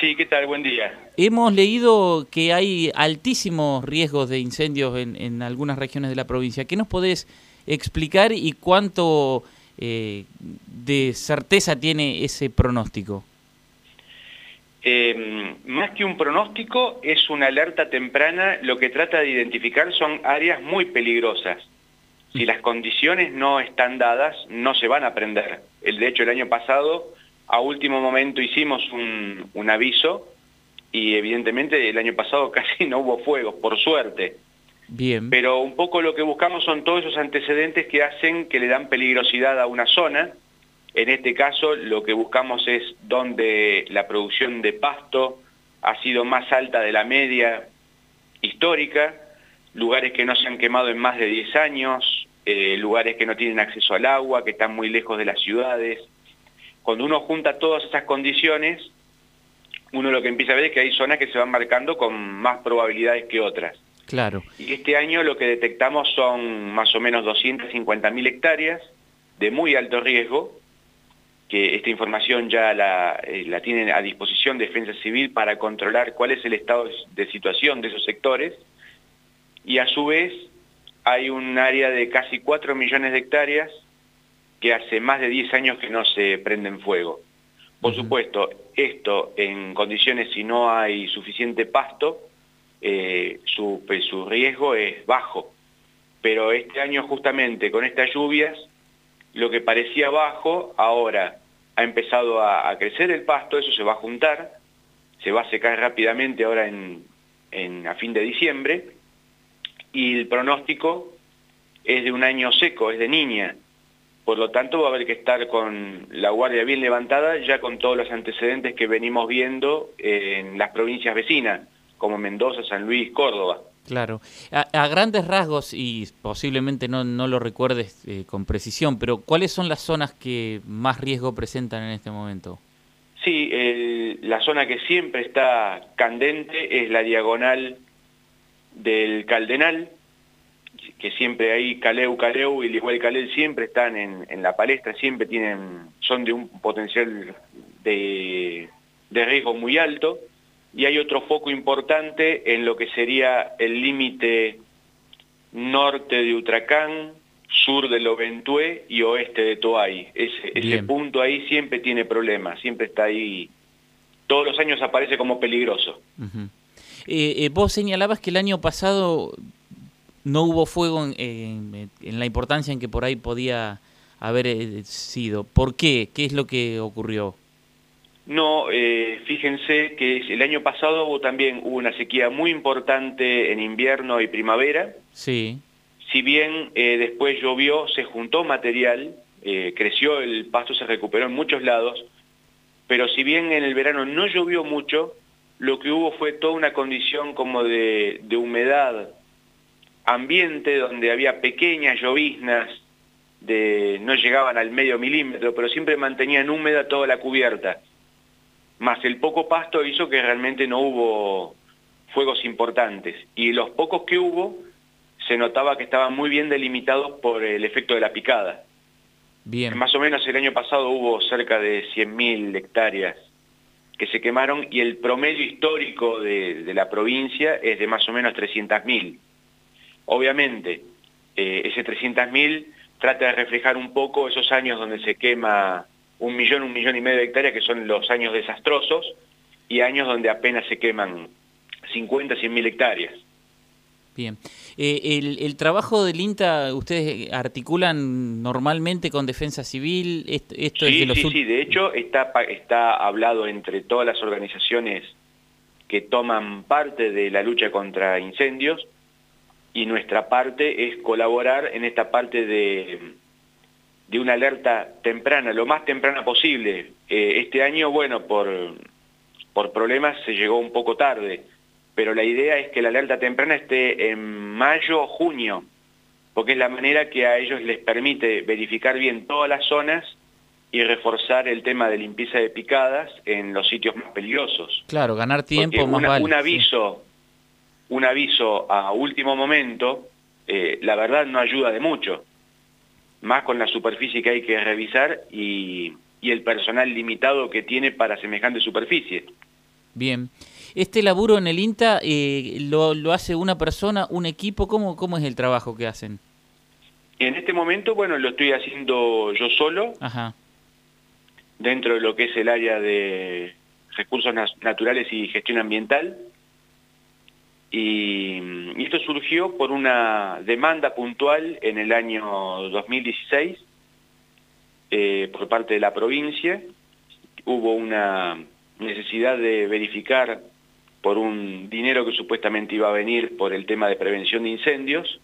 Sí, ¿qué tal? Buen día. Hemos leído que hay altísimos riesgos de incendios en, en algunas regiones de la provincia. ¿Qué nos podés explicar y cuánto eh, de certeza tiene ese pronóstico? Eh, más que un pronóstico, es una alerta temprana. Lo que trata de identificar son áreas muy peligrosas. Si las condiciones no están dadas, no se van a prender. De hecho, el año pasado, a último momento hicimos un, un aviso y evidentemente el año pasado casi no hubo fuegos, por suerte. Bien. Pero un poco lo que buscamos son todos esos antecedentes que hacen que le dan peligrosidad a una zona. En este caso lo que buscamos es donde la producción de pasto ha sido más alta de la media histórica, lugares que no se han quemado en más de 10 años, eh, lugares que no tienen acceso al agua, que están muy lejos de las ciudades. Cuando uno junta todas esas condiciones, uno lo que empieza a ver es que hay zonas que se van marcando con más probabilidades que otras. Claro. Y este año lo que detectamos son más o menos 250.000 hectáreas de muy alto riesgo, que esta información ya la, eh, la tienen a disposición Defensa Civil para controlar cuál es el estado de situación de esos sectores, y a su vez hay un área de casi 4 millones de hectáreas que hace más de 10 años que no se prenden fuego. Por supuesto, esto en condiciones si no hay suficiente pasto, eh, su, pues, su riesgo es bajo. Pero este año justamente con estas lluvias, lo que parecía bajo, ahora ha empezado a, a, crecer el pasto, eso se va a juntar, se va a secar rápidamente ahora en, en, a fin de diciembre, y el pronóstico es de un año seco, es de niña. Por lo tanto, va a haber que estar con la guardia bien levantada, ya con todos los antecedentes que venimos viendo en las provincias vecinas como Mendoza, San Luis, Córdoba. Claro. A, a grandes rasgos, y posiblemente no, no lo recuerdes eh, con precisión, pero ¿cuáles son las zonas que más riesgo presentan en este momento? Sí, el, la zona que siempre está candente es la diagonal del Caldenal, que siempre ahí Caleu, Caleu y igual Calel siempre están en, en, la palestra, siempre tienen, son de un potencial de, de riesgo muy alto y hay otro foco importante en lo que sería el límite norte de Utracán, sur de Loventué y oeste de Toay. Ese, ese, punto ahí siempre tiene problemas, siempre está ahí, todos los años aparece como peligroso. Uh -huh. eh, eh, vos señalabas que el año pasado no hubo fuego en, en, en, la importancia en que por ahí podía haber eh, sido. ¿Por qué? ¿Qué es lo que ocurrió? No, eh, fíjense que el año pasado hubo también hubo una sequía muy importante en invierno y primavera. Sí. Si bien eh, después llovió, se juntó material, eh, creció el pasto, se recuperó en muchos lados, pero si bien en el verano no llovió mucho, lo que hubo fue toda una condición como de, de humedad ambiente, donde había pequeñas lloviznas, de, no llegaban al medio milímetro, pero siempre mantenían húmeda toda la cubierta más el poco pasto hizo que realmente no hubo fuegos importantes. Y los pocos que hubo, se notaba que estaban muy bien delimitados por el efecto de la picada. Bien. Más o menos el año pasado hubo cerca de 100.000 hectáreas que se quemaron y el promedio histórico de, de la provincia es de más o menos 300.000. Obviamente, eh, ese 300.000 trata de reflejar un poco esos años donde se quema un millón, un millón y medio de hectáreas, que son los años desastrosos, y años donde apenas se queman 50, 100 mil hectáreas. Bien. Eh, el, el, trabajo del INTA, ¿ustedes articulan normalmente con Defensa Civil? Esto, esto sí, es de los sí, sí, de hecho está, está hablado entre todas las organizaciones que toman parte de la lucha contra incendios y nuestra parte es colaborar en esta parte de de una alerta temprana, lo más temprana posible. Eh, este año, bueno, por, por problemas se llegó un poco tarde, pero la idea es que la alerta temprana esté en mayo o junio, porque es la manera que a ellos les permite verificar bien todas las zonas y reforzar el tema de limpieza de picadas en los sitios más peligrosos. Claro, ganar tiempo más vale, un aviso, sí. Un aviso a último momento, eh, la verdad no ayuda de mucho más con la superficie que hay que revisar y, y, el personal limitado que tiene para semejante superficie. Bien. ¿Este laburo en el INTA eh, lo, lo, hace una persona, un equipo? ¿Cómo, ¿Cómo es el trabajo que hacen? En este momento, bueno, lo estoy haciendo yo solo, Ajá. dentro de lo que es el área de recursos naturales y gestión ambiental. Y, esto surgió por una demanda puntual en el año 2016 eh, por parte de la provincia. Hubo una necesidad de verificar por un dinero que supuestamente iba a venir por el tema de prevención de incendios,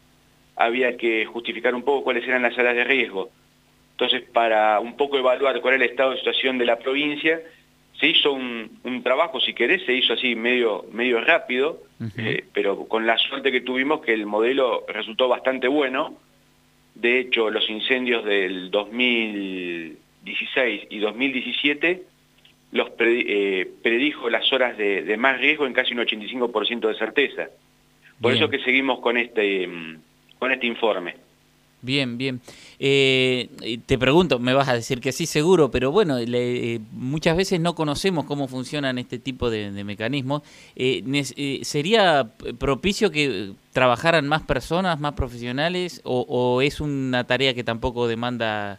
había que justificar un poco cuáles eran las áreas de riesgo. Entonces, para un poco evaluar cuál era el estado de situación de la provincia, se hizo un, un trabajo, si querés, se hizo así medio, medio rápido, uh -huh. eh, pero con la suerte que tuvimos que el modelo resultó bastante bueno. De hecho, los incendios del 2016 y 2017 los eh, predijo las horas de, de, más riesgo en casi un 85% de certeza. Por bien. eso que seguimos con este, con este informe. Bien, bien. Eh, te pregunto, me vas a decir que sí, seguro, pero bueno, le, eh, muchas veces no conocemos cómo funcionan este tipo de, de mecanismos. Eh, ¿Sería propicio que trabajaran más personas, más profesionales, o, o es una tarea que tampoco demanda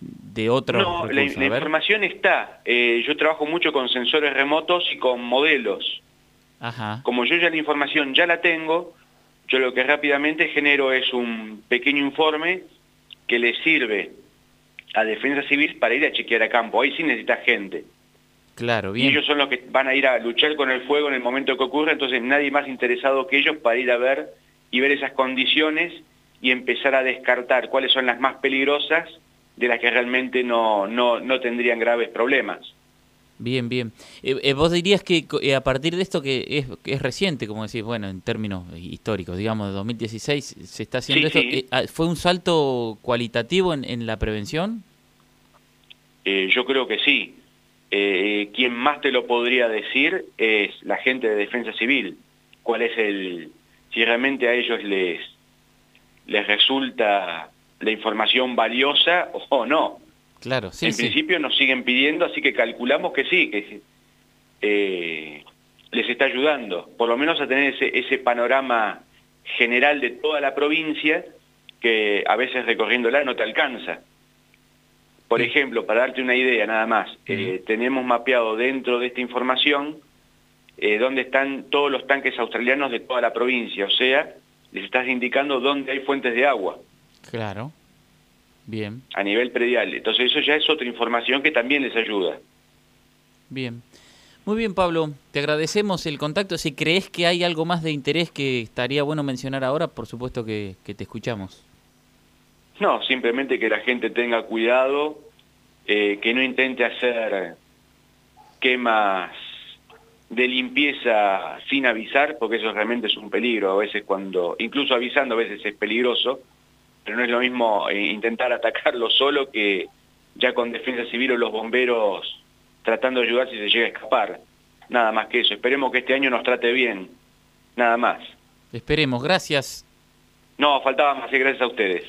de otros No, la, la información está. Eh, yo trabajo mucho con sensores remotos y con modelos. Ajá. Como yo ya la información ya la tengo, yo lo que rápidamente genero es un pequeño informe que le sirve a Defensa Civil para ir a chequear a campo. Ahí sí necesita gente. Claro, bien. Y ellos son los que van a ir a luchar con el fuego en el momento que ocurre, entonces nadie más interesado que ellos para ir a ver y ver esas condiciones y empezar a descartar cuáles son las más peligrosas de las que realmente no, no, no tendrían graves problemas. Bien, bien. Eh, eh, vos dirías que eh, a partir de esto que es, que es reciente, como decís, bueno, en términos históricos, digamos, de 2016, se está haciendo sí, esto. Sí. Ah, ¿Fue un salto cualitativo en, en la prevención? yo creo que sí. quien más te lo podría decir es la gente de Defensa Civil. ¿Cuál es el... si realmente a ellos les, les resulta la información valiosa o no. Claro, sí, En sí. principio nos siguen pidiendo, así que calculamos que sí, que eh, les está ayudando, por lo menos a tener ese, ese panorama general de toda la provincia que a veces recorriéndola no te alcanza. Por sí. ejemplo, para darte una idea nada más, eh, tenemos mapeado dentro de esta información eh, dónde están todos los tanques australianos de toda la provincia, o sea, les estás indicando dónde hay fuentes de agua. Claro. Bien. A nivel predial. Entonces eso ya es otra información que también les ayuda. Bien. Muy bien, Pablo. Te agradecemos el contacto. Si crees que hay algo más de interés que estaría bueno mencionar ahora, por supuesto que, que te escuchamos. No, simplemente que la gente tenga cuidado, eh, que no intente hacer quemas de limpieza sin avisar, porque eso realmente es un peligro. A veces cuando, incluso avisando, a veces es peligroso pero no es lo mismo eh, intentar atacarlo solo que ya con defensa civil o los bomberos tratando de ayudar si se llega a escapar. Nada más que eso. Esperemos que este año nos trate bien. Nada más. Esperemos. Gracias. No, faltaba más. Gracias a ustedes.